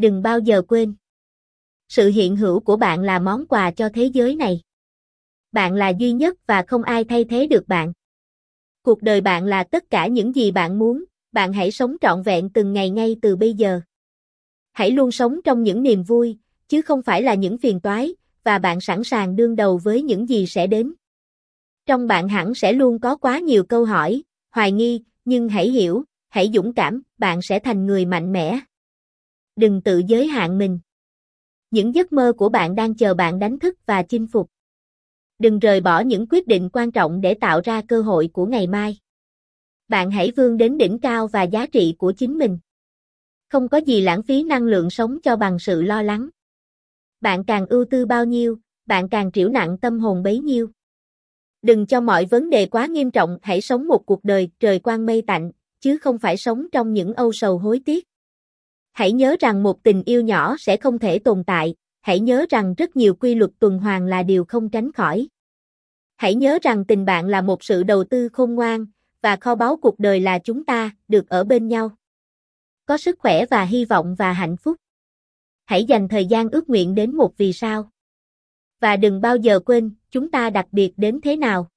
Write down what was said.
Đừng bao giờ quên. Sự hiện hữu của bạn là món quà cho thế giới này. Bạn là duy nhất và không ai thay thế được bạn. Cuộc đời bạn là tất cả những gì bạn muốn, bạn hãy sống trọn vẹn từng ngày ngay từ bây giờ. Hãy luôn sống trong những niềm vui, chứ không phải là những phiền toái, và bạn sẵn sàng đương đầu với những gì sẽ đến. Trong bạn hẳn sẽ luôn có quá nhiều câu hỏi, hoài nghi, nhưng hãy hiểu, hãy dũng cảm, bạn sẽ thành người mạnh mẽ. Đừng tự giới hạn mình. Những giấc mơ của bạn đang chờ bạn đánh thức và chinh phục. Đừng rời bỏ những quyết định quan trọng để tạo ra cơ hội của ngày mai. Bạn hãy vươn đến đỉnh cao và giá trị của chính mình. Không có gì lãng phí năng lượng sống cho bằng sự lo lắng. Bạn càng ưu tư bao nhiêu, bạn càng triểu nặng tâm hồn bấy nhiêu. Đừng cho mọi vấn đề quá nghiêm trọng, hãy sống một cuộc đời trời quang mây tạnh, chứ không phải sống trong những âu sầu hối tiếc. Hãy nhớ rằng một tình yêu nhỏ sẽ không thể tồn tại, hãy nhớ rằng rất nhiều quy luật tuần hoàn là điều không tránh khỏi. Hãy nhớ rằng tình bạn là một sự đầu tư khôn ngoan, và kho báu cuộc đời là chúng ta, được ở bên nhau. Có sức khỏe và hy vọng và hạnh phúc. Hãy dành thời gian ước nguyện đến một vì sao. Và đừng bao giờ quên, chúng ta đặc biệt đến thế nào.